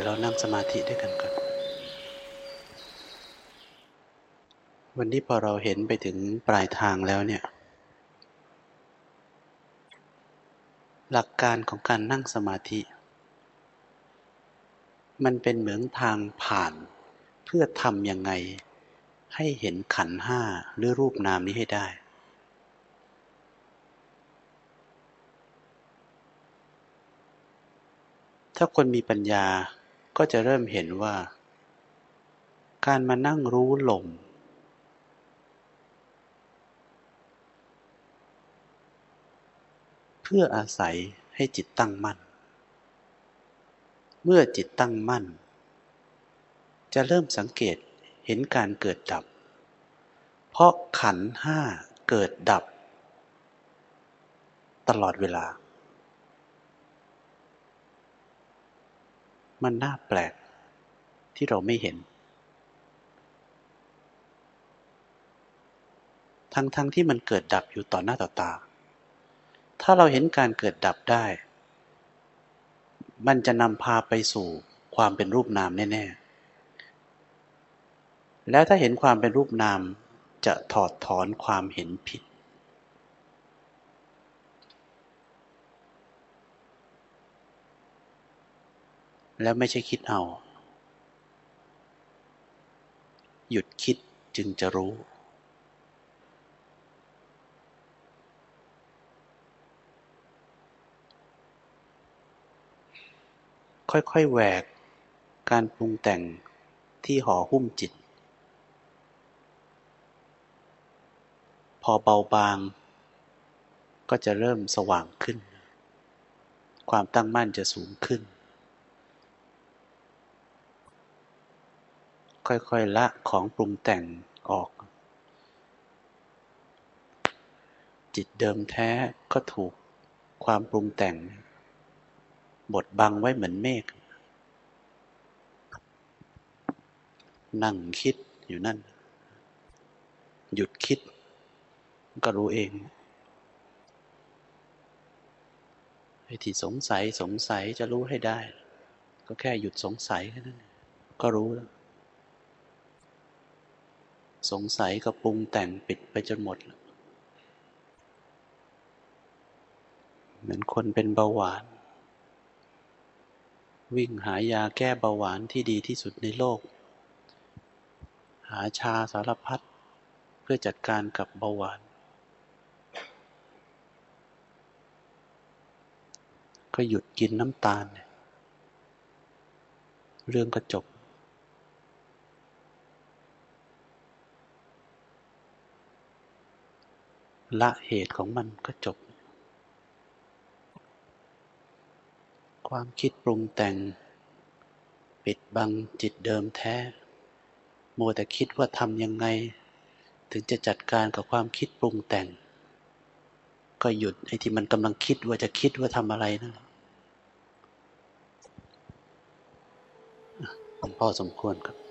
ดี๋ยวเรานั่งสมาธิด้วยกันก่อน วันนี้พอเราเห็นไปถึงปลายทางแล้วเนี่ย หลักการของการนั่งสมาธิ มันเป็นเหมือนทางผ่านเพื่อทำยังไงให้เห็นขันห้าหรือรูปนามนี้ให้ได้ ถ้าคนมีปัญญา ก็จะเริ่มเห็นว่า การมานั่งรู้ลม เพื่ออาศัยให้จิตตั้งมั่น เมื่อจิตตั้งมั่น จะเริ่มสังเกตเห็นการเกิดดับ เพราะขันห้าเกิดดับ ตลอดเวลา มันน่าแปลกที่เราไม่เห็น ทั้งๆทที่มันเกิดดับอยู่ต่อหน้าต่อตา ถ้าเราเห็นการเกิดดับได้ มันจะนำพาไปสู่ความเป็นรูปนามแน่ๆ แล้วถ้าเห็นความเป็นรูปนามจะถอดถอนความเห็นผิด แล้วไม่ใช่คิดเอา หยุดคิดจึงจะรู้ ค่อยๆแหวกการปรุงแต่งที่ห่อหุ้มจิต พอเบาบาง ก็จะเริ่มสว่างขึ้น ความตั้งมั่นจะสูงขึ้น ค่อยๆละของปรุงแต่งออก จิตเดิมแท้ก็ถูกความปรุงแต่ง บดบังไว้เหมือนเมฆ นั่งคิดอยู่นั่น หยุดคิด ก็รู้เองไอ้ที่สงสัยสงสัยจะรู้ให้ได้ ก็แค่หยุดสงสัยแค่นั้นก็รู้แล้ว สงสัยก็ปรุงแต่งปิดไปจนหมด เหมือนคนเป็นเบาหวาน วิ่งหายาแก้เบาหวานที่ดีที่สุดในโลก หาชาสารพัดเพื่อจัดการกับเบาหวาน ก็หยุดกินน้ำตาล เรื่องก็จบ ละเหตุของมันก็จบ ความคิดปรุงแต่ง ปิดบังจิตเดิมแท้ มัวแต่คิดว่าทำยังไง ถึงจะจัดการกับความคิดปรุงแต่ง ก็หยุดไอ้ที่มันกำลังคิดว่าจะคิดว่าทำอะไรนั่นแหละพอสมควรครับ